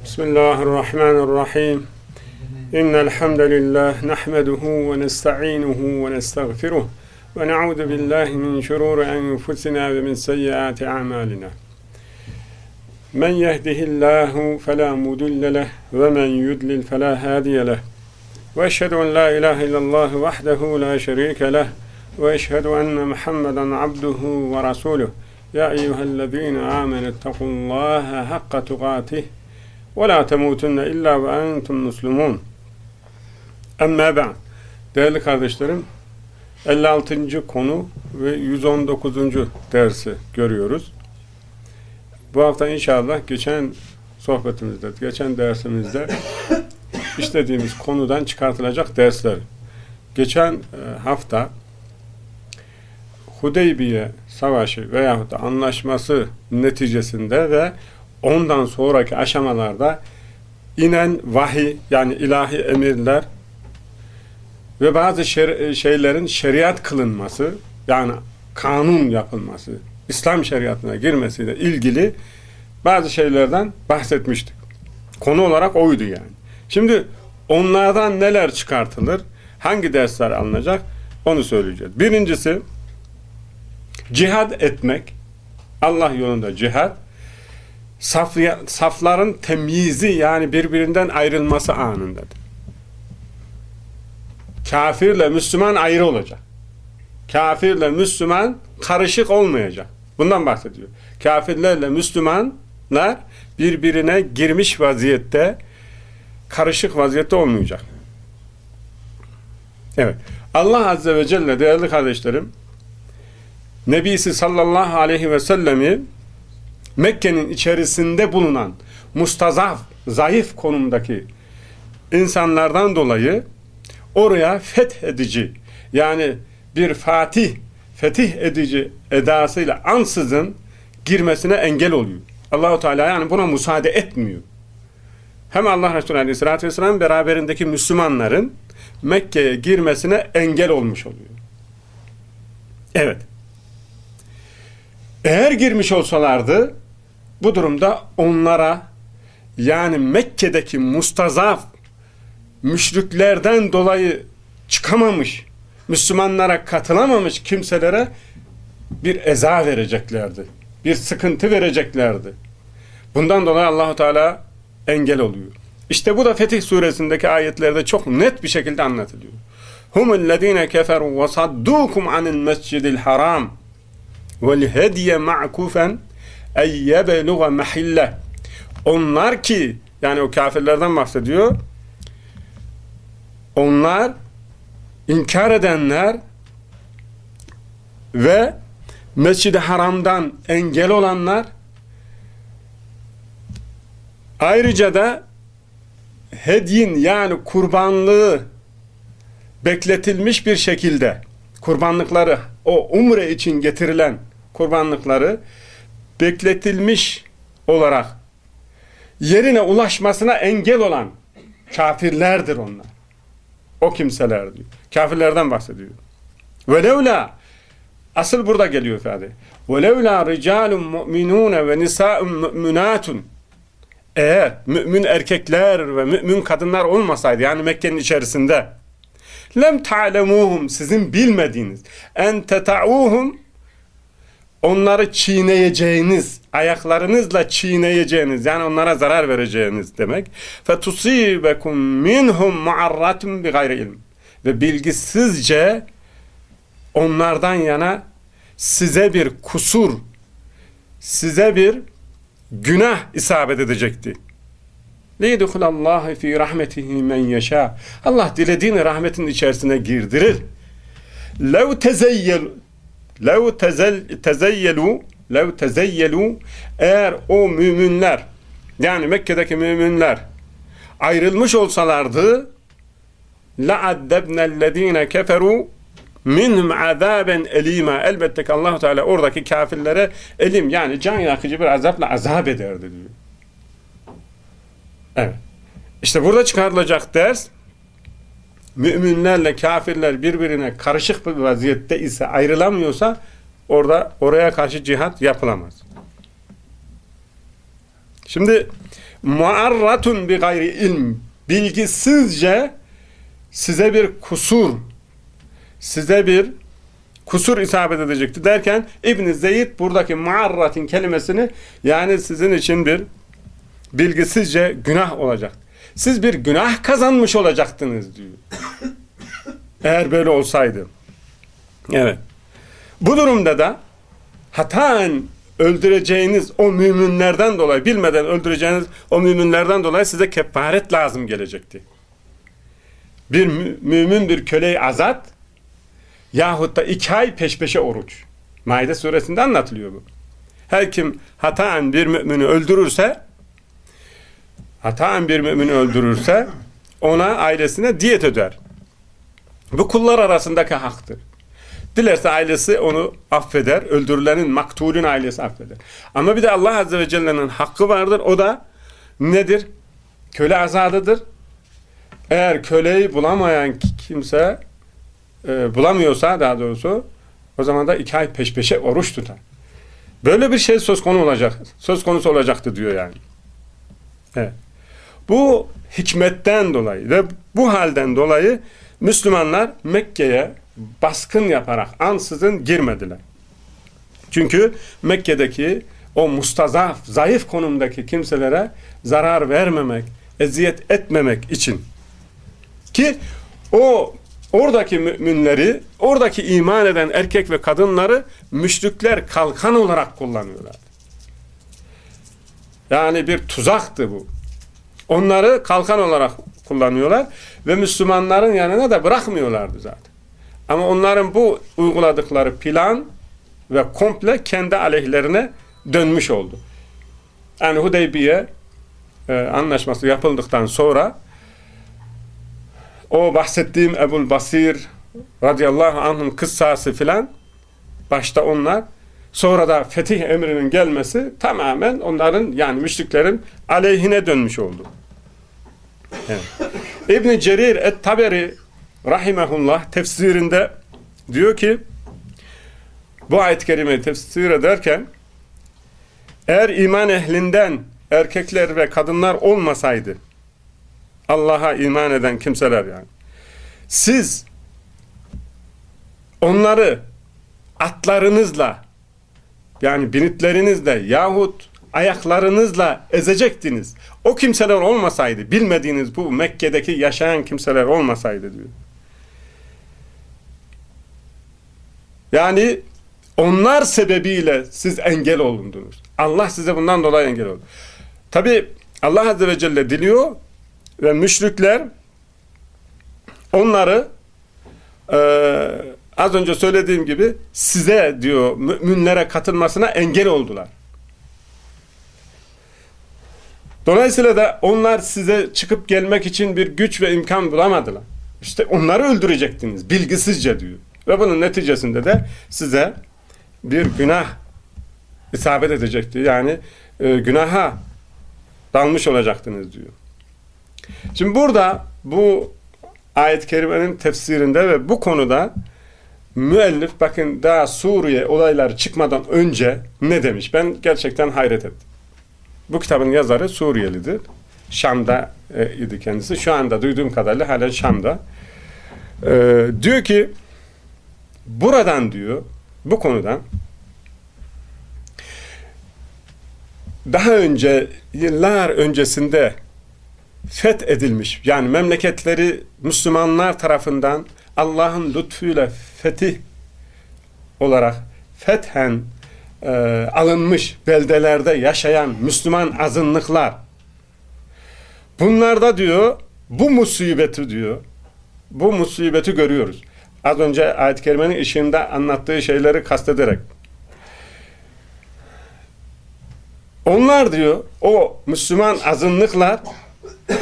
بسم الله الرحمن الرحيم. إن الحمد لله نحمده ونستعينه ونستغفره ونعوذ بالله من شرور أنفسنا ومن سيئات أعمالنا. من يهده الله فلا مضل له ومن يضلل فلا هادي له. وأشهد أن لا إله إلا الله وحده لا شريك له. وأشهد أن محمدا عبده ورسوله. يا أيها الذين آمنوا اتقوا الله حق تقاته ve la temutunne illa ve entum muslimun. Emme ben. Değerli kardeşlerim, 56. konu ve 119. dersi görüyoruz. Bu hafta inşallah geçen sohbetimizde, geçen dersimizde işlediğimiz konudan çıkartılacak dersler. Geçen e, hafta Hudeybiye Savaşı veyahut da anlaşması neticesinde ve ondan sonraki aşamalarda inen vahiy yani ilahi emirler ve bazı şer şeylerin şeriat kılınması yani kanun yapılması İslam şeriatına girmesiyle ilgili bazı şeylerden bahsetmiştik. Konu olarak oydu yani. Şimdi onlardan neler çıkartılır? Hangi dersler alınacak? Onu söyleyeceğiz. Birincisi cihad etmek Allah yolunda cihad safların temyizi yani birbirinden ayrılması anındadır. Kafirle Müslüman ayrı olacak. Kafirle Müslüman karışık olmayacak. Bundan bahsediyor. Kafirlerle Müslümanlar birbirine girmiş vaziyette karışık vaziyette olmayacak. Evet. Allah Azze ve Celle değerli kardeşlerim Nebisi sallallahu aleyhi ve sellemi Mekke'nin içerisinde bulunan mustazaf, zayıf konumdaki insanlardan dolayı oraya fethedici yani bir fatih, fetih edici edasıyla ansızın girmesine engel oluyor. Allahu Teala yani buna müsaade etmiyor. Hem Allah Resulü Aleyhisselatü Vesselam beraberindeki Müslümanların Mekke'ye girmesine engel olmuş oluyor. Evet. Eğer girmiş olsalardı bu durumda onlara yani Mekke'deki mustazaf müşriklerden dolayı çıkamamış, Müslümanlara katılamamış kimselere bir eza vereceklerdi. Bir sıkıntı vereceklerdi. Bundan dolayı Allahu Teala engel oluyor. İşte bu da Fetih suresindeki ayetlerde çok net bir şekilde anlatılıyor. Keferu ve saddukum anil mescidil haram vel hediye ma'kufen ey yebluğa mahille. Onlar ki yani o kafirlerden bahsediyor onlar inkar edenler ve Mescid-i Haram'dan engel olanlar ayrıca da hedyin yani kurbanlığı bekletilmiş bir şekilde kurbanlıkları o umre için getirilen kurbanlıkları bekletilmiş olarak yerine ulaşmasına engel olan kafirlerdir onlar. O kimseler diyor. Kafirlerden bahsediyor. Velevla asıl burada geliyor ifade. Velevla ricalun mu'minun ve nisa'un mu'minatun eğer mümin erkekler ve mümin kadınlar olmasaydı yani Mekke'nin içerisinde lem ta'lemuhum sizin bilmediğiniz en teta'uhum onları çiğneyeceğiniz, ayaklarınızla çiğneyeceğiniz, yani onlara zarar vereceğiniz demek. فَتُصِيبَكُمْ مِنْهُمْ مُعَرَّةٌ بِغَيْرِ ilm Ve bilgisizce onlardan yana size bir kusur, size bir günah isabet edecekti. لِيْدُخُلَ اللّٰهِ ف۪ي رَحْمَتِهِ مَنْ يَشَاءُ Allah dilediğini rahmetin içerisine girdirir. لَوْ تَزَيَّلُ lev tezeyyelu lev tezeyyelu eğer o müminler yani Mekke'deki müminler ayrılmış olsalardı la'addebnellezine keferu minhum azaben elima elbette ki Allah Teala oradaki kafirlere elim yani can yakıcı bir azapla azap ederdi diyor. Evet. İşte burada çıkarılacak ders müminlerle kafirler birbirine karışık bir vaziyette ise ayrılamıyorsa orada oraya karşı cihat yapılamaz. Şimdi muarratun bi gayri ilm bilgisizce size bir kusur size bir kusur isabet edecekti derken İbn Zeyd buradaki muarratin kelimesini yani sizin için bir bilgisizce günah olacak. Siz bir günah kazanmış olacaktınız diyor. Eğer böyle olsaydı. Evet. Bu durumda da hataen öldüreceğiniz o müminlerden dolayı, bilmeden öldüreceğiniz o müminlerden dolayı size kefaret lazım gelecekti. Bir mü mümin bir köleyi azat yahut da iki ay peş peşe oruç. Maide suresinde anlatılıyor bu. Her kim hataen bir mümini öldürürse hataen bir mümini öldürürse ona ailesine diyet öder. Bu kullar arasındaki haktır. Dilerse ailesi onu affeder. Öldürülenin, maktulün ailesi affeder. Ama bir de Allah Azze ve Celle'nin hakkı vardır. O da nedir? Köle azadıdır. Eğer köleyi bulamayan kimse e, bulamıyorsa daha doğrusu o zaman da iki ay peş peşe oruç tutar. Böyle bir şey söz konu olacak. Söz konusu olacaktı diyor yani. Evet. Bu hikmetten dolayı ve bu halden dolayı Müslümanlar Mekke'ye baskın yaparak ansızın girmediler. Çünkü Mekke'deki o mustazaf, zayıf konumdaki kimselere zarar vermemek, eziyet etmemek için ki o oradaki müminleri, oradaki iman eden erkek ve kadınları müşrikler kalkan olarak kullanıyorlar. Yani bir tuzaktı bu. Onları kalkan olarak kullanıyorlar ve Müslümanların yanına da bırakmıyorlardı zaten. Ama onların bu uyguladıkları plan ve komple kendi aleyhlerine dönmüş oldu. Yani Hudeybiye e, anlaşması yapıldıktan sonra o bahsettiğim Ebul Basir radıyallahu anh'ın kıssası filan başta onlar sonra da fetih emrinin gelmesi tamamen onların yani müşriklerin aleyhine dönmüş oldu. Evet. İbn Cerir et-Taberi rahimehullah tefsirinde diyor ki bu ayet-i kerimeyi tefsir ederken eğer iman ehlinden erkekler ve kadınlar olmasaydı Allah'a iman eden kimseler yani siz onları atlarınızla yani binitlerinizle yahut ayaklarınızla ezecektiniz. O kimseler olmasaydı, bilmediğiniz bu Mekke'deki yaşayan kimseler olmasaydı diyor. Yani onlar sebebiyle siz engel olundunuz. Allah size bundan dolayı engel oldu. Tabi Allah Azze ve Celle diliyor ve müşrikler onları e, az önce söylediğim gibi size diyor müminlere katılmasına engel oldular. Dolayısıyla da onlar size çıkıp gelmek için bir güç ve imkan bulamadılar. İşte onları öldürecektiniz bilgisizce diyor. Ve bunun neticesinde de size bir günah isabet edecekti. Yani e, günaha dalmış olacaktınız diyor. Şimdi burada bu ayet-i kerimenin tefsirinde ve bu konuda müellif bakın daha Suriye olayları çıkmadan önce ne demiş? Ben gerçekten hayret ettim. Bu kitabın yazarı Suriyelidir. Şam'da e, idi kendisi. Şu anda duyduğum kadarıyla hala Şam'da. E, diyor ki buradan diyor bu konudan daha önce yıllar öncesinde feth edilmiş yani memleketleri Müslümanlar tarafından Allah'ın lütfuyla fetih olarak fethen e, alınmış beldelerde yaşayan Müslüman azınlıklar bunlarda diyor bu musibeti diyor bu musibeti görüyoruz. Az önce ayet-i kerimenin ışığında anlattığı şeyleri kastederek onlar diyor o Müslüman azınlıklar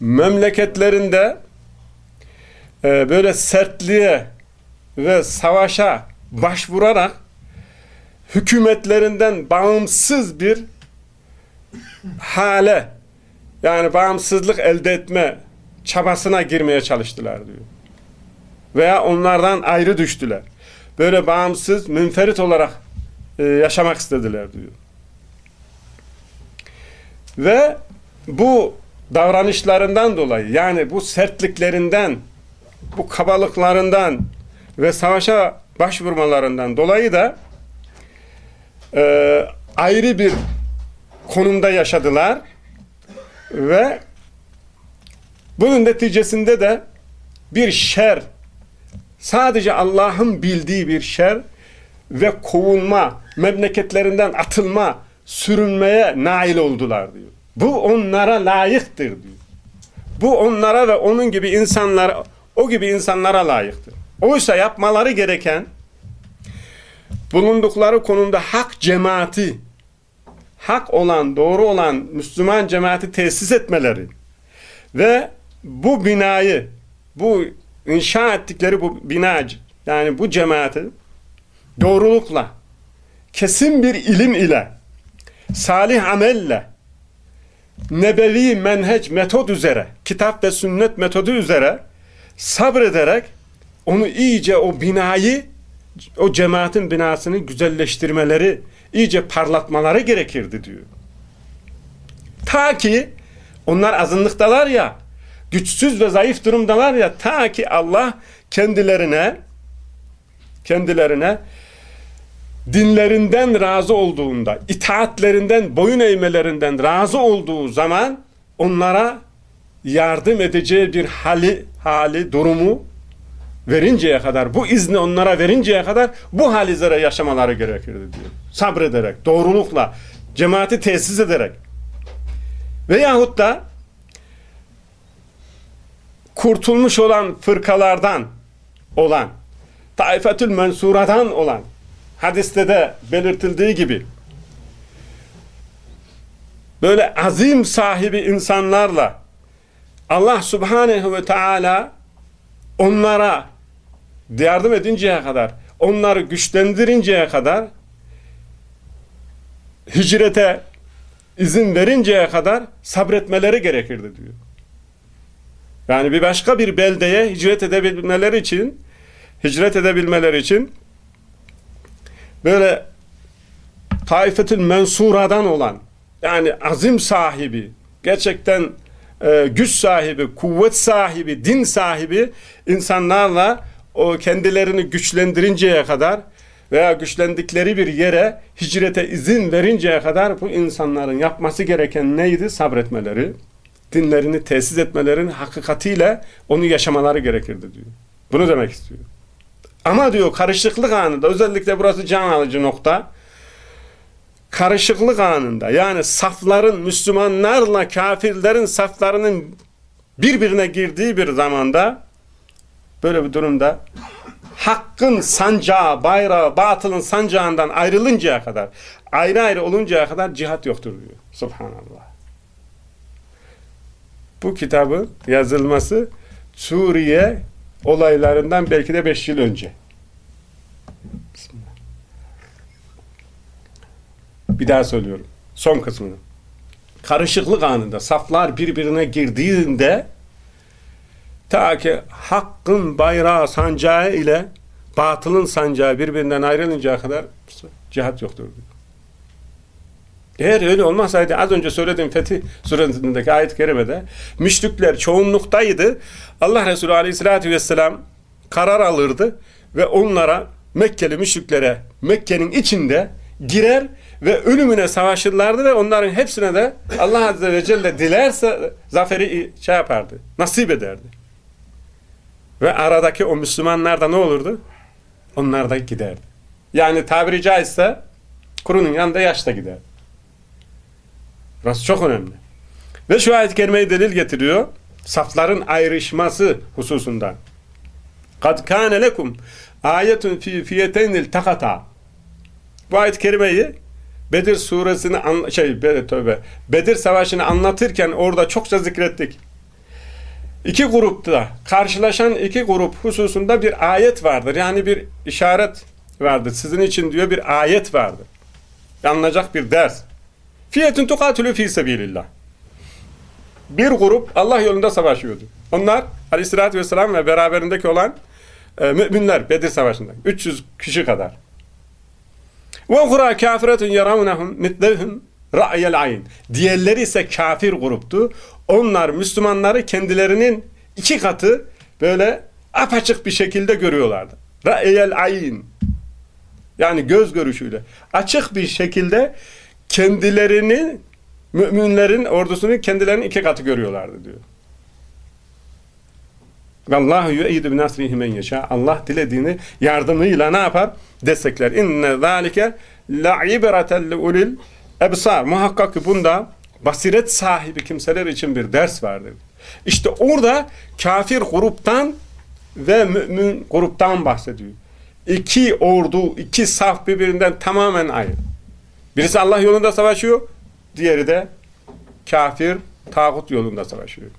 memleketlerinde e, böyle sertliğe ve savaşa başvurarak hükümetlerinden bağımsız bir hale yani bağımsızlık elde etme çabasına girmeye çalıştılar diyor. Veya onlardan ayrı düştüler. Böyle bağımsız, münferit olarak e, yaşamak istediler diyor. Ve bu davranışlarından dolayı yani bu sertliklerinden, bu kabalıklarından ve savaşa başvurmalarından dolayı da e, ayrı bir konumda yaşadılar ve bunun neticesinde de bir şer sadece Allah'ın bildiği bir şer ve kovulma, memleketlerinden atılma, sürünmeye nail oldular diyor. Bu onlara layıktır diyor. Bu onlara ve onun gibi insanlar, o gibi insanlara layıktır. Oysa yapmaları gereken bulundukları konumda hak cemaati, hak olan, doğru olan Müslüman cemaati tesis etmeleri ve bu binayı, bu inşa ettikleri bu bina, yani bu cemaati doğrulukla, kesin bir ilim ile, salih amelle, nebevi menheç metod üzere, kitap ve sünnet metodu üzere sabrederek onu iyice o binayı, o cemaatin binasını güzelleştirmeleri, iyice parlatmaları gerekirdi diyor. Ta ki onlar azınlıktalar ya, güçsüz ve zayıf durumdalar ya, ta ki Allah kendilerine kendilerine dinlerinden razı olduğunda, itaatlerinden, boyun eğmelerinden razı olduğu zaman onlara yardım edeceği bir hali, hali, durumu verinceye kadar, bu izni onlara verinceye kadar bu hal üzere yaşamaları gerekirdi diyor. Sabrederek, doğrulukla, cemaati tesis ederek veyahut da kurtulmuş olan fırkalardan olan, taifetül mensuradan olan, hadiste de belirtildiği gibi böyle azim sahibi insanlarla Allah subhanehu ve teala onlara yardım edinceye kadar, onları güçlendirinceye kadar hicrete izin verinceye kadar sabretmeleri gerekirdi diyor. Yani bir başka bir beldeye hicret edebilmeleri için hicret edebilmeleri için böyle taifetül mensuradan olan yani azim sahibi gerçekten e, güç sahibi, kuvvet sahibi, din sahibi insanlarla o kendilerini güçlendirinceye kadar veya güçlendikleri bir yere hicrete izin verinceye kadar bu insanların yapması gereken neydi? Sabretmeleri, dinlerini tesis etmelerin hakikatiyle onu yaşamaları gerekirdi diyor. Bunu demek istiyor. Ama diyor karışıklık anında özellikle burası can alıcı nokta. Karışıklık anında yani safların Müslümanlarla kafirlerin saflarının birbirine girdiği bir zamanda böyle bir durumda hakkın sancağı, bayrağı, batılın sancağından ayrılıncaya kadar, ayrı ayrı oluncaya kadar cihat yoktur diyor. Subhanallah. Bu kitabın yazılması Suriye olaylarından belki de beş yıl önce. Bir daha söylüyorum. Son kısmını. Karışıklık anında saflar birbirine girdiğinde ta ki hakkın bayrağı sancağı ile batılın sancağı birbirinden ayrılıncaya kadar cihat yoktur. Eğer öyle olmasaydı az önce söylediğim Fetih suresindeki ayet-i kerimede müşrikler çoğunluktaydı. Allah Resulü aleyhissalatü vesselam karar alırdı ve onlara Mekkeli müşriklere Mekke'nin içinde girer ve ölümüne savaşırlardı ve onların hepsine de Allah Azze ve Celle dilerse zaferi şey yapardı, nasip ederdi. Ve aradaki o Müslümanlar da ne olurdu? Onlar da giderdi. Yani tabiri caizse kurunun yanında yaşta gider. Burası çok önemli. Ve şu ayet-i kerimeyi delil getiriyor. Safların ayrışması hususunda. قَدْ كَانَ لَكُمْ ayetun fi fiyeteynil takata. Bu ayet-i kerimeyi Bedir suresini şey tövbe Bedir savaşını anlatırken orada çokça zikrettik. İki grupta karşılaşan iki grup hususunda bir ayet vardır. Yani bir işaret vardır. Sizin için diyor bir ayet vardır. Anlayacak bir ders. Fiyetun tukatülü fi sebilillah. Bir grup Allah yolunda savaşıyordu. Onlar aleyhissalatü vesselam ve beraberindeki olan e, müminler Bedir Savaşı'nda. 300 kişi kadar. Ukra kafiretun yaravnehum mitlehum ra'yel ayn. Diğerleri ise kafir gruptu. Onlar Müslümanları kendilerinin iki katı böyle apaçık bir şekilde görüyorlardı. Ra'yel ayn. Yani göz görüşüyle. Açık bir şekilde kendilerini müminlerin ordusunu kendilerinin iki katı görüyorlardı diyor. Vallahu yu'eyyidu binasrihi men yeşâ. Allah dilediğini yardımıyla ne yapar? Destekler. İnne zâlike la'ibreten ulil ebsar. Muhakkak ki bunda basiret sahibi kimseler için bir ders vardır. İşte orada kafir gruptan ve mümin gruptan bahsediyor. İki ordu, iki saf birbirinden tamamen ayrı. Birisi Allah yolunda savaşıyor, diğeri de kafir, tağut yolunda savaşıyor.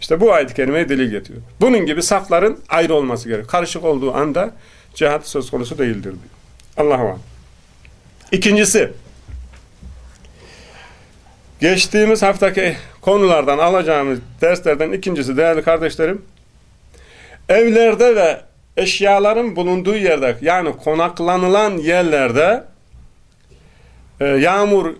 İşte bu ayet-i kerimeye delil getiriyor. Bunun gibi safların ayrı olması gerekiyor. Karışık olduğu anda cihat söz konusu değildir diyor. Allah'a var. İkincisi, geçtiğimiz haftaki konulardan alacağımız derslerden ikincisi değerli kardeşlerim, evlerde ve eşyaların bulunduğu yerde yani konaklanılan yerlerde e, yağmur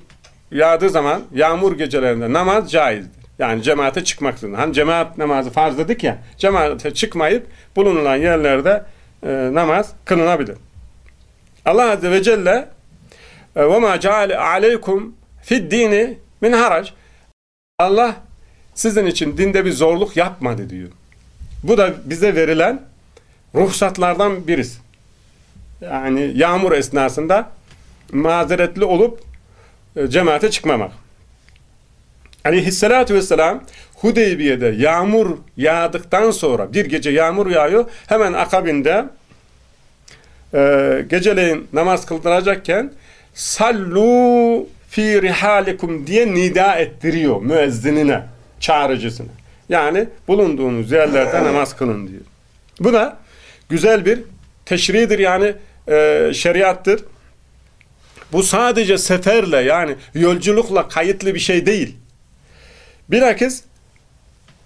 yağdığı zaman yağmur gecelerinde namaz caizdir. Yani cemaate çıkmak zorunda. Hani cemaat namazı farz dedik ya, cemaate çıkmayıp bulunulan yerlerde e, namaz kılınabilir. Allah Azze ve Celle وَمَا جَعَلَ عَلَيْكُمْ فِي الدِّينِ min harac. Allah sizin için dinde bir zorluk yapmadı diyor. Bu da bize verilen ruhsatlardan birisi. Yani yağmur esnasında mazeretli olup e, cemaate çıkmamak. Aleyhissalatü vesselam Hudeybiye'de yağmur yağdıktan sonra bir gece yağmur yağıyor. Hemen akabinde e, geceleyin namaz kıldıracakken sallu fi rihalikum diye nida ettiriyor müezzinine, çağrıcısına. Yani bulunduğunuz yerlerde namaz kılın diyor. Bu da güzel bir teşridir yani e, şeriattır. Bu sadece seferle yani yolculukla kayıtlı bir şey değil. Bilakis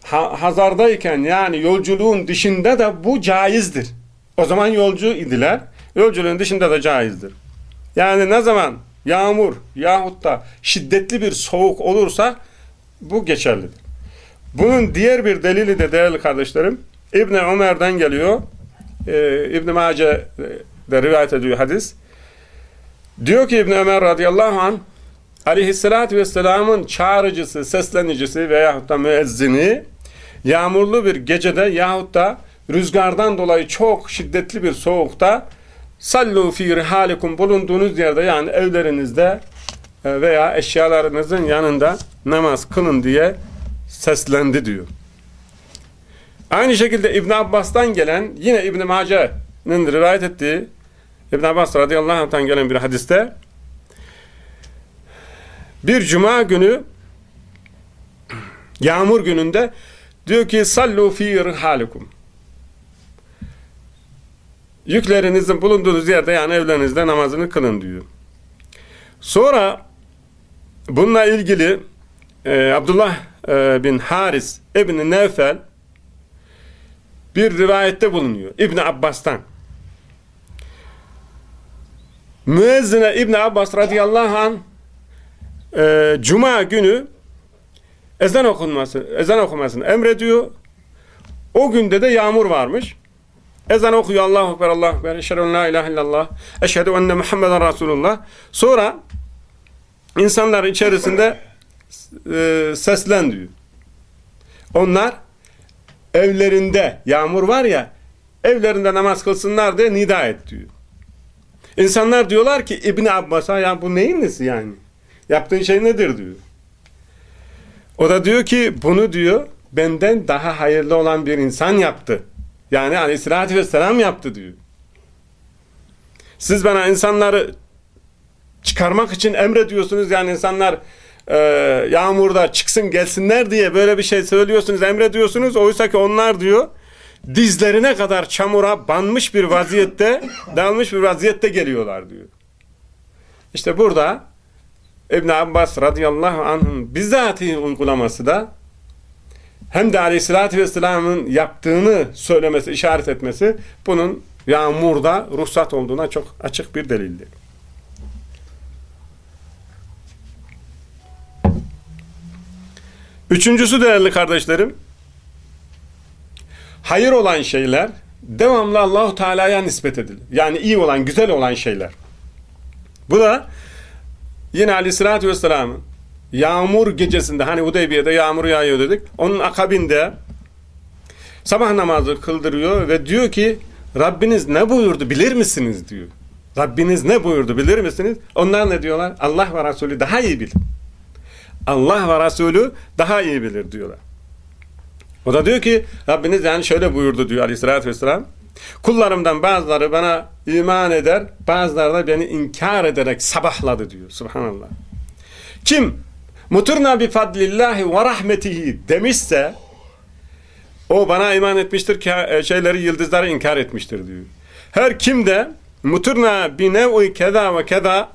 ha, hazardayken yani yolculuğun dışında da bu caizdir. O zaman yolcu idiler. Yolculuğun dışında da caizdir. Yani ne zaman yağmur yahut da şiddetli bir soğuk olursa bu geçerlidir. Bunun diğer bir delili de değerli kardeşlerim İbni Ömer'den geliyor. Ee, İbn Mace de rivayet ediyor hadis. Diyor ki İbn Ömer radıyallahu anh aleyhissalatü vesselamın çağrıcısı, seslenicisi veyahut da müezzini yağmurlu bir gecede yahut da rüzgardan dolayı çok şiddetli bir soğukta sallu fi rihalikum bulunduğunuz yerde yani evlerinizde e, veya eşyalarınızın yanında namaz kılın diye seslendi diyor. Aynı şekilde İbn Abbas'tan gelen yine İbn Mace'nin rivayet ettiği İbn Abbas radıyallahu anh'tan gelen bir hadiste bir cuma günü yağmur gününde diyor ki sallu fi rihalikum yüklerinizin bulunduğunuz yerde yani evlerinizde namazını kılın diyor. Sonra bununla ilgili e, Abdullah e, bin Haris İbni Nevfel bir rivayette bulunuyor. İbni Abbas'tan. Müezzine İbni Abbas radıyallahu anh e, Cuma günü ezan okunması, ezan okumasını emrediyor. O günde de yağmur varmış. Ezan okuyor Allahu Ekber, Allahu Ekber, eşhedü la ilahe illallah, eşhedü enne Muhammeden Resulullah. Sonra insanlar içerisinde e, seslen diyor. Onlar evlerinde yağmur var ya, evlerinde namaz kılsınlar diye nida et diyor. İnsanlar diyorlar ki İbni Abbas'a ya bu neyin nesi yani? Yaptığın şey nedir diyor. O da diyor ki bunu diyor benden daha hayırlı olan bir insan yaptı. Yani aleyhissalatü vesselam yaptı diyor. Siz bana insanları çıkarmak için emrediyorsunuz yani insanlar e, yağmurda çıksın gelsinler diye böyle bir şey söylüyorsunuz emrediyorsunuz oysa ki onlar diyor dizlerine kadar çamura banmış bir vaziyette dalmış bir vaziyette geliyorlar diyor. İşte burada İbn Abbas radıyallahu anh'ın bizzati uygulaması da hem de aleyhissalatü vesselamın yaptığını söylemesi, işaret etmesi bunun yağmurda ruhsat olduğuna çok açık bir delildi. Üçüncüsü değerli kardeşlerim, hayır olan şeyler devamlı Allahu Teala'ya nispet edilir. Yani iyi olan, güzel olan şeyler. Bu da yine Aleyhisselatü Vesselam'ın yağmur gecesinde hani Udeybiye'de yağmur yağıyor dedik. Onun akabinde sabah namazı kıldırıyor ve diyor ki Rabbiniz ne buyurdu bilir misiniz diyor. Rabbiniz ne buyurdu bilir misiniz? Onlar ne diyorlar? Allah ve Resulü daha iyi bilir. Allah ve Resulü daha iyi bilir diyorlar. O da diyor ki Rabbiniz yani şöyle buyurdu diyor aleyhissalatü vesselam. Kullarımdan bazıları bana iman eder, bazıları da beni inkar ederek sabahladı diyor. Subhanallah. Kim muturna bi fadlillahi ve rahmetihi demişse o bana iman etmiştir ki e, şeyleri yıldızları inkar etmiştir diyor. Her kim de muturna bi nev'i keda ve keda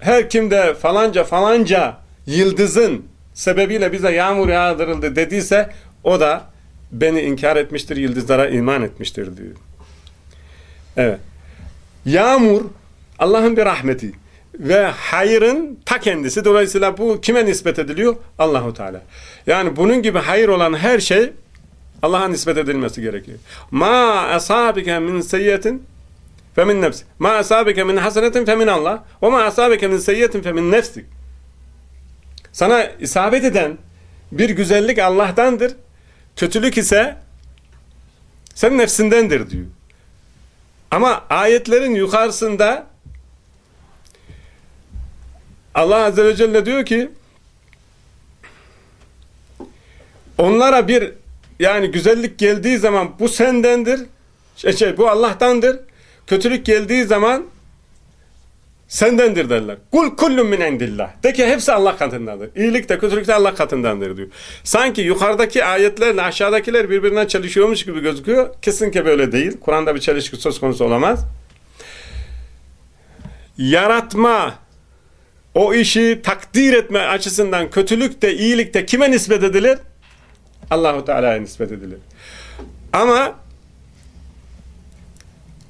her kim de falanca falanca yıldızın sebebiyle bize yağmur yağdırıldı dediyse o da beni inkar etmiştir, yıldızlara iman etmiştir diyor. Evet. Yağmur Allah'ın bir rahmeti ve hayırın ta kendisi. Dolayısıyla bu kime nispet ediliyor? Allahu Teala. Yani bunun gibi hayır olan her şey Allah'a nispet edilmesi gerekiyor. Ma asabike min seyyetin fe min nefsik. Ma asabike min hasenetin fe min Allah. Ve ma asabike min seyyetin fe min nefsik. Sana isabet eden bir güzellik Allah'tandır. Kötülük ise senin nefsindendir diyor. Ama ayetlerin yukarısında Allah Azze ve Celle diyor ki onlara bir yani güzellik geldiği zaman bu sendendir şey, şey bu Allah'tandır kötülük geldiği zaman sendendir derler. Kul kullun min indillah. De ki hepsi Allah katındandır. İyilik de kötülük de Allah katındandır diyor. Sanki yukarıdaki ayetlerle aşağıdakiler birbirinden çalışıyormuş gibi gözüküyor. Kesinlikle böyle değil. Kur'an'da bir çelişki söz konusu olamaz. Yaratma, o işi takdir etme açısından kötülük de iyilik de kime nispet edilir? Allahu Teala'ya nispet edilir. Ama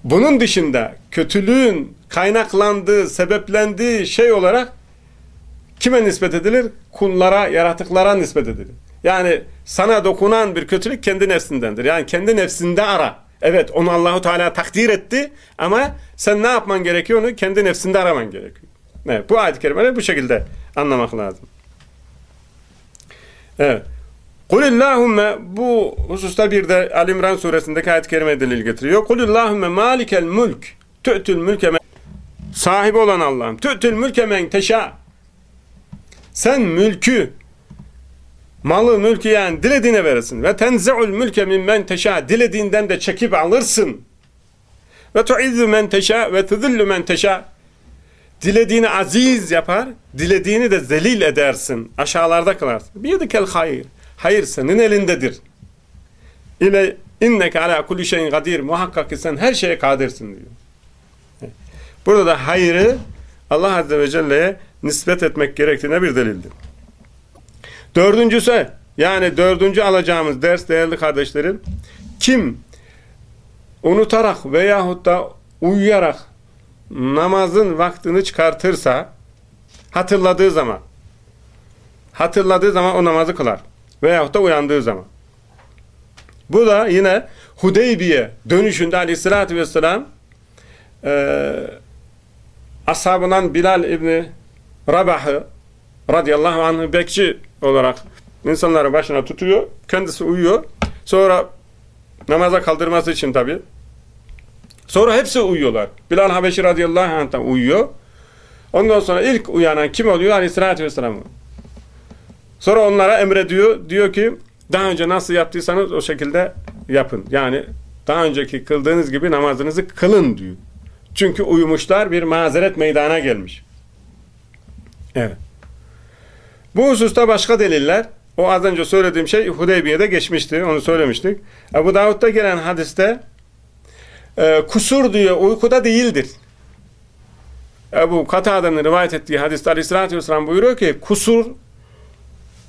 bunun dışında kötülüğün kaynaklandığı, sebeplendiği şey olarak kime nispet edilir? Kullara, yaratıklara nispet edilir. Yani sana dokunan bir kötülük kendi nefsindendir. Yani kendi nefsinde ara. Evet onu Allahu Teala takdir etti ama sen ne yapman gerekiyor onu kendi nefsinde araman gerekiyor. Evet, bu ayet-i kerimeleri bu şekilde anlamak lazım. Evet. Kulillahümme bu hususta bir de Ali suresindeki ayet-i kerime delil getiriyor. Kulillahümme malikel mülk tü'tül mülke men sahibi olan Allah'ım. Tü'tül mülke men teşa sen mülkü malı mülkü yani dilediğine verirsin. Ve tenze'ul mülke men teşa dilediğinden de çekip alırsın. Ve tu'izzu men teşa ve tudillu men dilediğini aziz yapar, dilediğini de zelil edersin. Aşağılarda kılarsın. Bir de kel hayır. Hayır senin elindedir. İle inneke ala kulli şeyin kadir. Muhakkak ki sen her şeye kadirsin diyor. Burada da hayrı Allah Azze ve Celle'ye nispet etmek gerektiğine bir delildir. Dördüncüsü yani dördüncü alacağımız ders değerli kardeşlerim kim unutarak veyahut da uyuyarak namazın vaktini çıkartırsa hatırladığı zaman hatırladığı zaman o namazı kılar. Veyahut da uyandığı zaman. Bu da yine Hudeybiye dönüşünde aleyhissalatü vesselam e, ashabından Bilal İbni Rabah'ı radıyallahu anh'ı bekçi olarak insanların başına tutuyor. Kendisi uyuyor. Sonra namaza kaldırması için tabi. Sonra hepsi uyuyorlar. Bilal Habeşi radıyallahu anh'tan uyuyor. Ondan sonra ilk uyanan kim oluyor? Aleyhissalatü vesselam. Sonra onlara emrediyor. Diyor ki daha önce nasıl yaptıysanız o şekilde yapın. Yani daha önceki kıldığınız gibi namazınızı kılın diyor. Çünkü uyumuşlar bir mazeret meydana gelmiş. Evet. Bu hususta başka deliller o az önce söylediğim şey Hudeybiye'de geçmişti. Onu söylemiştik. Ebu Davud'da gelen hadiste e, kusur diyor uykuda değildir. Ebu Katada'nın rivayet ettiği hadiste aleyhissalatü vesselam buyuruyor ki kusur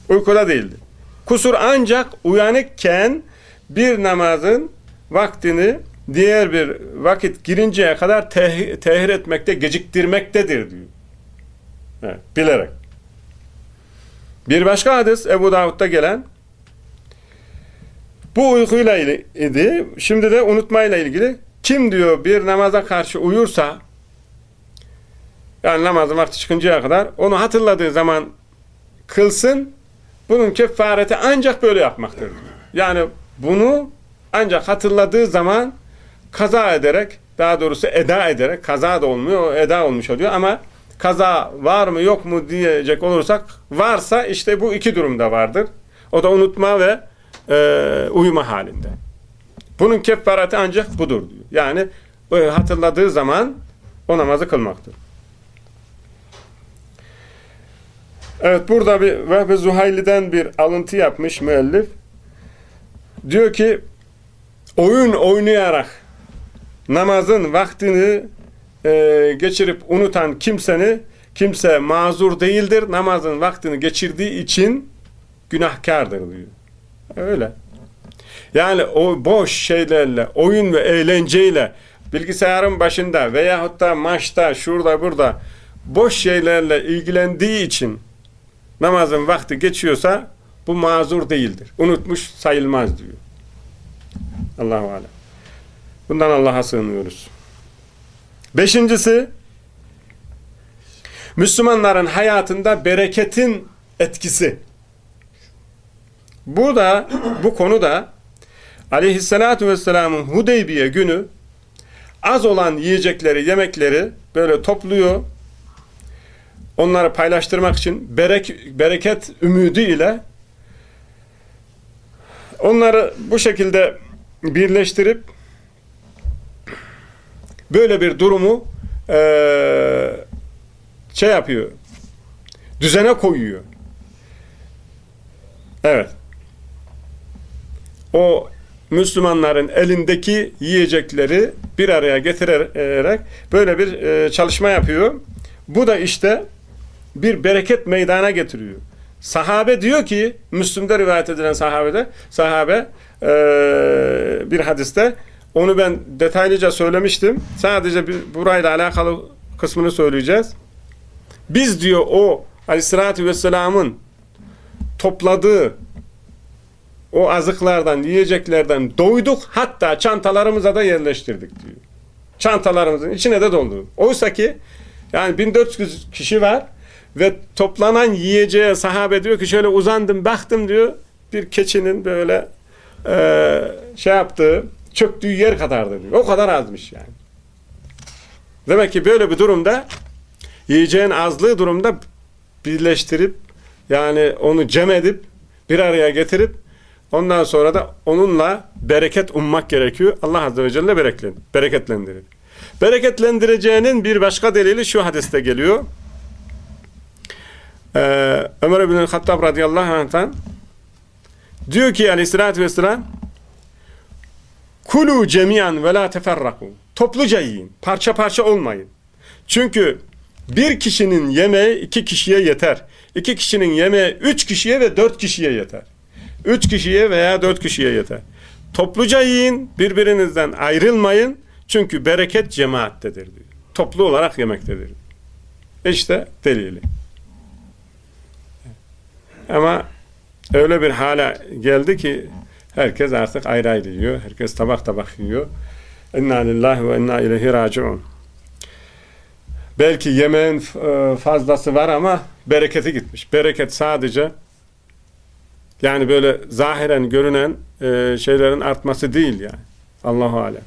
uykuda değildir. Kusur ancak uyanıkken bir namazın vaktini diğer bir vakit girinceye kadar teh tehir etmekte, geciktirmektedir diyor. Evet, bilerek. Bir başka hadis Ebu Davud'da gelen bu uykuyla ilgili, şimdi de unutmayla ilgili kim diyor bir namaza karşı uyursa yani namazın vakti çıkıncaya kadar onu hatırladığı zaman kılsın bunun kefareti ancak böyle yapmaktır. Yani bunu ancak hatırladığı zaman kaza ederek daha doğrusu eda ederek kaza da olmuyor eda olmuş oluyor ama kaza var mı yok mu diyecek olursak varsa işte bu iki durumda vardır. O da unutma ve e, uyuma halinde. Bunun kefareti ancak budur diyor. Yani e, hatırladığı zaman o namazı kılmaktır. Evet burada bir Vehbe Zuhayli'den bir alıntı yapmış müellif. Diyor ki oyun oynayarak namazın vaktini e, geçirip unutan kimseni kimse mazur değildir. Namazın vaktini geçirdiği için günahkardır diyor. Öyle. Yani o boş şeylerle, oyun ve eğlenceyle bilgisayarın başında veyahut da maçta, şurada, burada boş şeylerle ilgilendiği için namazın vakti geçiyorsa bu mazur değildir. Unutmuş sayılmaz diyor. Allahu alem. Bundan Allah'a sığınıyoruz. Beşincisi Müslümanların hayatında bereketin etkisi. Bu da bu konu da Aleyhisselatü Vesselam'ın Hudeybiye günü az olan yiyecekleri, yemekleri böyle topluyor. Onları paylaştırmak için berek, bereket ümidi ile onları bu şekilde birleştirip böyle bir durumu e, şey yapıyor düzene koyuyor. Evet. O Müslümanların elindeki yiyecekleri bir araya getirerek böyle bir e, çalışma yapıyor. Bu da işte bir bereket meydana getiriyor. Sahabe diyor ki, Müslüm'de rivayet edilen sahabede, sahabe e, bir hadiste, onu ben detaylıca söylemiştim. Sadece bir, burayla alakalı kısmını söyleyeceğiz. Biz diyor o aleyhissalatü vesselamın topladığı o azıklardan, yiyeceklerden doyduk hatta çantalarımıza da yerleştirdik diyor. Çantalarımızın içine de doldurduk. Oysa ki yani 1400 kişi var ve toplanan yiyeceğe sahabe diyor ki şöyle uzandım baktım diyor bir keçinin böyle e, şey yaptığı çöktüğü yer kadardı diyor. O kadar azmış yani. Demek ki böyle bir durumda yiyeceğin azlığı durumda birleştirip yani onu cem edip bir araya getirip ondan sonra da onunla bereket ummak gerekiyor. Allah Azze ve Celle bereketlendirir. Bereketlendireceğinin bir başka delili şu hadiste geliyor. Ee, Ömer bin Hattab radıyallahu anh'tan diyor ki aleyhissalatü vesselam kulu cemiyan ve la teferraku topluca yiyin. Parça parça olmayın. Çünkü bir kişinin yemeği iki kişiye yeter. İki kişinin yemeği üç kişiye ve dört kişiye yeter. Üç kişiye veya dört kişiye yeter. Topluca yiyin, birbirinizden ayrılmayın. Çünkü bereket cemaattedir diyor. Toplu olarak yemektedir. İşte delili. Ama öyle bir hale geldi ki herkes artık ayrı ayrı yiyor. Herkes tabak tabak yiyor. İnna lillahi ve inna ileyhi raciun. Belki yemeğin e, fazlası var ama bereketi gitmiş. Bereket sadece yani böyle zahiren görünen e, şeylerin artması değil yani. Allahu alem.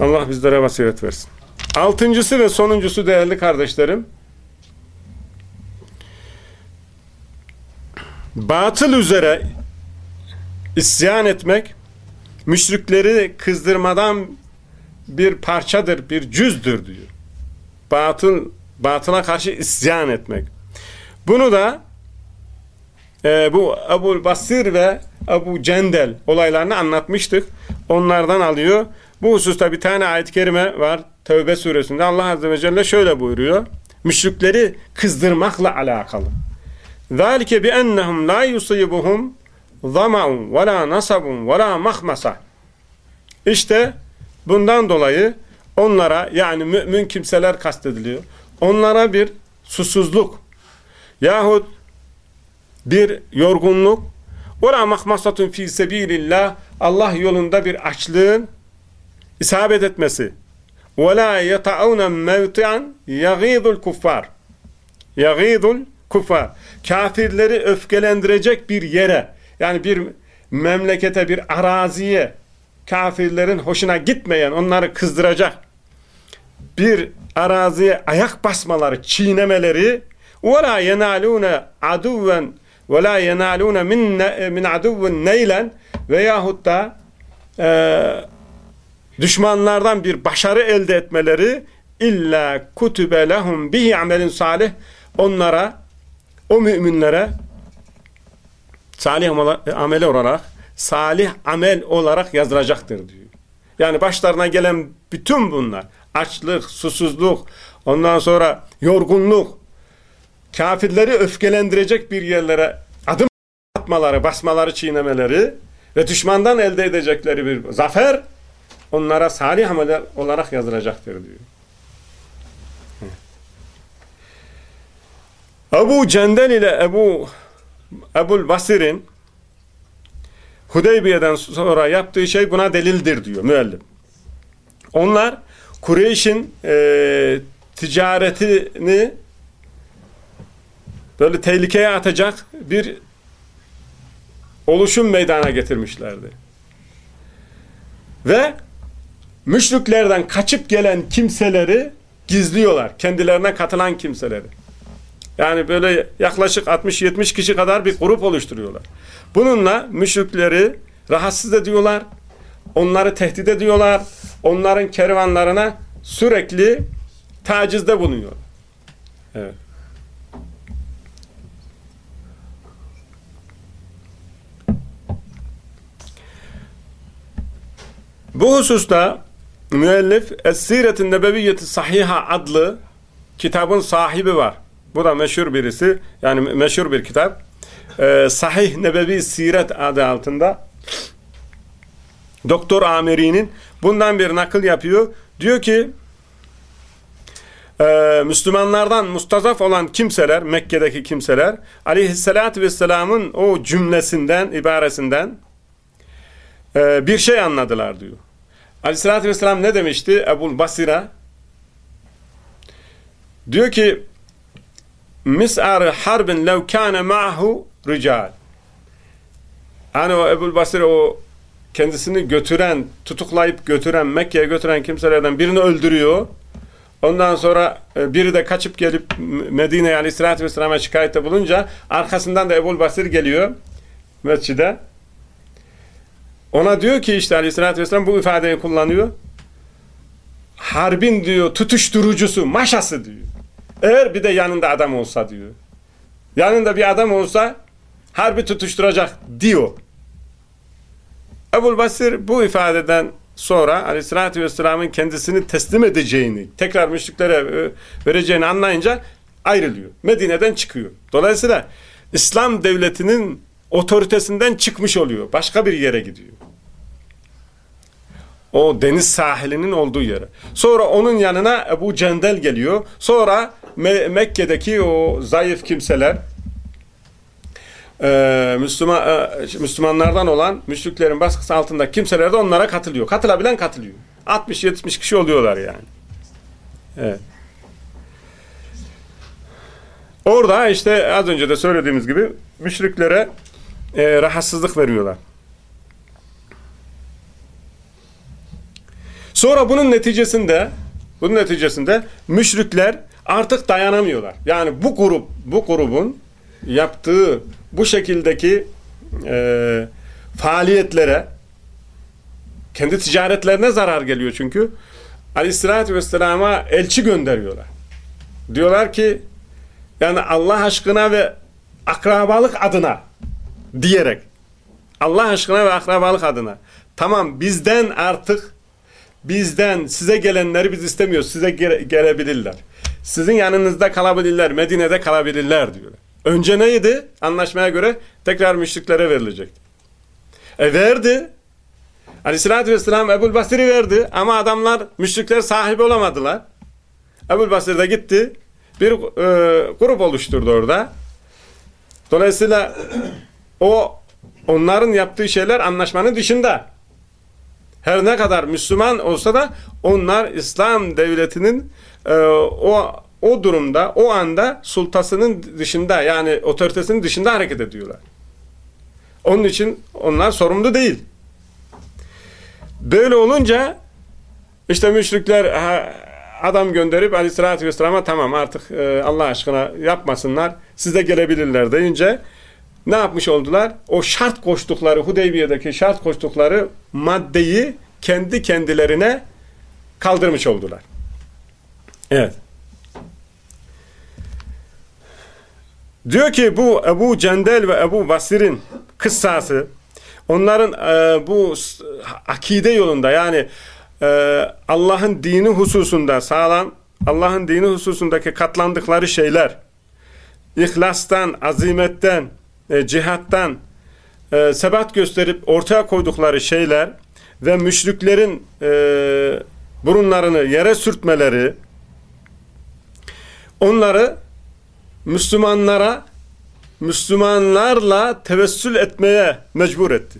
Allah bizlere basiret versin. Altıncısı ve sonuncusu değerli kardeşlerim. Batıl üzere isyan etmek müşrikleri kızdırmadan bir parçadır, bir cüzdür diyor batıl batıla karşı isyan etmek. Bunu da e, bu Ebu Basir ve Ebu Cendel olaylarını anlatmıştık. Onlardan alıyor. Bu hususta bir tane ayet-i kerime var. Tevbe suresinde Allah Azze ve Celle şöyle buyuruyor. Müşrikleri kızdırmakla alakalı. ذَٰلِكَ بِأَنَّهُمْ لَا يُصِيبُهُمْ ظَمَعٌ وَلَا نَصَبٌ وَلَا مَخْمَسَ İşte bundan dolayı onlara yani mümin kimseler kastediliyor. Onlara bir susuzluk yahut bir yorgunluk وَلَا مَخْمَصَةٌ fi sebilillah Allah yolunda bir açlığın isabet etmesi وَلَا يَتَعُونَ مَوْتِعًا يَغِيدُ الْكُفَّارِ يَغِيدُ الْكُفَّارِ Kafirleri öfkelendirecek bir yere yani bir memlekete, bir araziye kafirlerin hoşuna gitmeyen, onları kızdıracak bir araziye ayak basmaları, çiğnemeleri وَلَا يَنَالُونَ عَدُوًا ve la yenalune min, e, min aduvvun neylen veyahut da e, düşmanlardan bir başarı elde etmeleri illa kutübe lehum bihi amelin salih onlara o müminlere salih e, amel olarak salih amel olarak yazılacaktır diyor. Yani başlarına gelen bütün bunlar açlık, susuzluk, ondan sonra yorgunluk kafirleri öfkelendirecek bir yerlere adım atmaları, basmaları, çiğnemeleri ve düşmandan elde edecekleri bir zafer onlara salih amel olarak yazılacaktır diyor. Ebu Cendel ile Ebu Ebul Basir'in Hudeybiye'den sonra yaptığı şey buna delildir diyor müellim. Onlar Kureyş'in e, ticaretini böyle tehlikeye atacak bir oluşum meydana getirmişlerdi. Ve müşriklerden kaçıp gelen kimseleri gizliyorlar. Kendilerine katılan kimseleri. Yani böyle yaklaşık 60-70 kişi kadar bir grup oluşturuyorlar. Bununla müşrikleri rahatsız ediyorlar. Onları tehdit ediyorlar. Onların kervanlarına sürekli tacizde bulunuyor. Evet. Bu hususta müellif Es-Siret-i Nebeviyyeti Sahiha adlı kitabın sahibi var. Bu da meşhur birisi. Yani meşhur bir kitap. Ee, Sahih Nebevi Siret adı altında Doktor Amiri'nin bundan bir nakıl yapıyor. Diyor ki e, Müslümanlardan mustazaf olan kimseler, Mekke'deki kimseler aleyhissalatü vesselamın o cümlesinden, ibaresinden e, bir şey anladılar diyor. Aleyhissalatü vesselam ne demişti Ebul Basira? Diyor ki mis'ar harbin lev kâne ma'hu rical. Yani o Ebul Basir o kendisini götüren, tutuklayıp götüren, Mekke'ye götüren kimselerden birini öldürüyor. Ondan sonra e, biri de kaçıp gelip Medine'ye aleyhissalatü vesselam'a şikayette bulunca arkasından da Ebul Basir geliyor mescide. Ona diyor ki işte aleyhissalatü vesselam bu ifadeyi kullanıyor. Harbin diyor tutuşturucusu, maşası diyor. Eğer bir de yanında adam olsa diyor. Yanında bir adam olsa harbi tutuşturacak diyor. Ebul Basir bu ifadeden sonra aleyhissalatü vesselamın kendisini teslim edeceğini, tekrar müşriklere e, vereceğini anlayınca ayrılıyor. Medine'den çıkıyor. Dolayısıyla İslam devletinin otoritesinden çıkmış oluyor. Başka bir yere gidiyor. O deniz sahilinin olduğu yere. Sonra onun yanına Ebu Cendel geliyor. Sonra Me Mekke'deki o zayıf kimseler e, Müslüman, e, Müslümanlardan olan müşriklerin baskısı altında kimseler de onlara katılıyor. Katılabilen katılıyor. 60-70 kişi oluyorlar yani. Evet. Orada işte az önce de söylediğimiz gibi müşriklere e, rahatsızlık veriyorlar. Sonra bunun neticesinde bunun neticesinde müşrikler artık dayanamıyorlar. Yani bu grup bu grubun yaptığı bu şekildeki e, faaliyetlere kendi ticaretlerine zarar geliyor çünkü Aleyhisselatü Vesselam'a elçi gönderiyorlar. Diyorlar ki yani Allah aşkına ve akrabalık adına diyerek Allah aşkına ve akrabalık adına tamam bizden artık bizden size gelenleri biz istemiyoruz. Size gele, gelebilirler. Sizin yanınızda kalabilirler. Medine'de kalabilirler diyorlar. Önce neydi? Anlaşmaya göre tekrar müşriklere verilecekti. E verdi. Aleyhissalatü vesselam Ebul Basir'i verdi ama adamlar müşrikler sahibi olamadılar. Ebul Basir de gitti. Bir e, grup oluşturdu orada. Dolayısıyla o onların yaptığı şeyler anlaşmanın dışında. Her ne kadar Müslüman olsa da onlar İslam devletinin e, o o durumda, o anda sultasının dışında yani otoritesinin dışında hareket ediyorlar. Onun için onlar sorumlu değil. Böyle olunca işte müşrikler adam gönderip aleyhissalatü vesselam'a tamam artık e, Allah aşkına yapmasınlar size gelebilirler deyince ne yapmış oldular? O şart koştukları Hudeybiye'deki şart koştukları maddeyi kendi kendilerine kaldırmış oldular. Evet. Diyor ki bu Ebu Cendel ve Ebu Basir'in kıssası onların e, bu akide yolunda yani e, Allah'ın dini hususunda sağlam Allah'ın dini hususundaki katlandıkları şeyler ihlastan, azimetten, e, cihattan e, sebat gösterip ortaya koydukları şeyler ve müşriklerin e, burunlarını yere sürtmeleri onları Müslümanlara Müslümanlarla tevessül etmeye mecbur etti.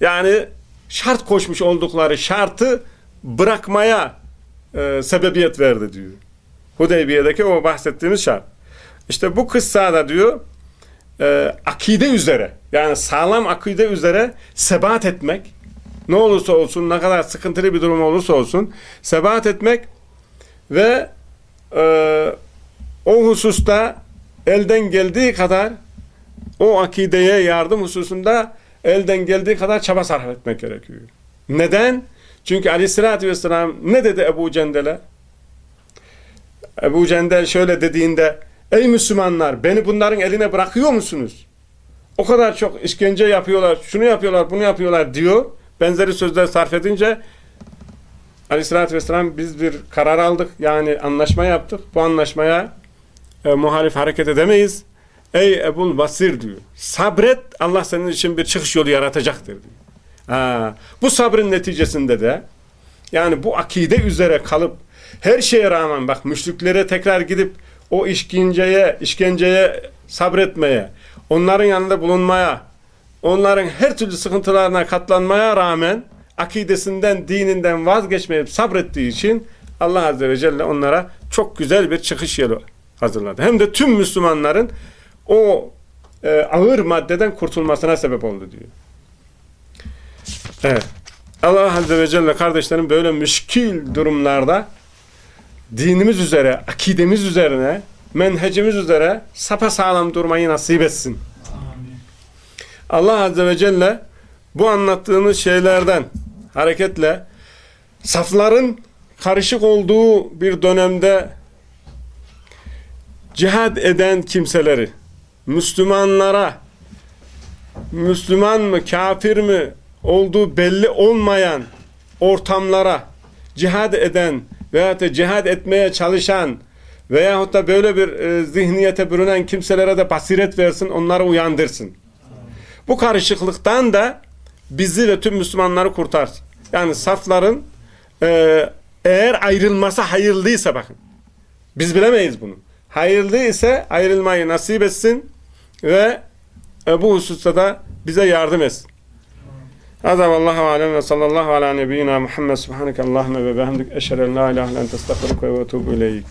Yani şart koşmuş oldukları şartı bırakmaya e, sebebiyet verdi diyor. Hudeybiye'deki o bahsettiğimiz şart. İşte bu kıssada diyor e, akide üzere yani sağlam akide üzere sebat etmek ne olursa olsun ne kadar sıkıntılı bir durum olursa olsun sebat etmek ve e, o hususta elden geldiği kadar o akideye yardım hususunda elden geldiği kadar çaba sarf etmek gerekiyor. Neden? Çünkü aleyhissalatü vesselam ne dedi Ebu Cendel'e? Ebu Cendel şöyle dediğinde Ey Müslümanlar beni bunların eline bırakıyor musunuz? O kadar çok işkence yapıyorlar, şunu yapıyorlar, bunu yapıyorlar diyor. Benzeri sözler sarf edince Aleyhisselatü Vesselam biz bir karar aldık. Yani anlaşma yaptık. Bu anlaşmaya e, muhalif hareket edemeyiz. Ey Ebul Basir diyor. Sabret Allah senin için bir çıkış yolu yaratacaktır. Ha, bu sabrın neticesinde de yani bu akide üzere kalıp her şeye rağmen bak müşriklere tekrar gidip o işkenceye, işkenceye sabretmeye, onların yanında bulunmaya, onların her türlü sıkıntılarına katlanmaya rağmen akidesinden, dininden vazgeçmeyip sabrettiği için Allah Azze ve Celle onlara çok güzel bir çıkış yolu hazırladı. Hem de tüm Müslümanların o e, ağır maddeden kurtulmasına sebep oldu diyor. Evet. Allah Azze ve Celle kardeşlerim böyle müşkil durumlarda dinimiz üzere, akidemiz üzerine, menhecimiz üzere sapasağlam durmayı nasip etsin. Amin. Allah Azze ve Celle bu anlattığımız şeylerden hareketle safların karışık olduğu bir dönemde cihad eden kimseleri Müslümanlara Müslüman mı kafir mi olduğu belli olmayan ortamlara cihad eden veyahut da cihad etmeye çalışan veyahut da böyle bir e, zihniyete bürünen kimselere de basiret versin, onları uyandırsın. Bu karışıklıktan da bizi ve tüm Müslümanları kurtarsın. Yani safların e, eğer ayrılması hayırlıysa bakın. Biz bilemeyiz bunu. Hayırlı ise ayrılmayı nasip etsin ve e, bu hususta da bize yardım etsin. Hada vallahu alem ve sallallahu ala nebiyyina Muhammed subhaneke Allahümme ve behemdik eşhedü en la ilahe illa ente estağfiruke ve etûbü ileyk.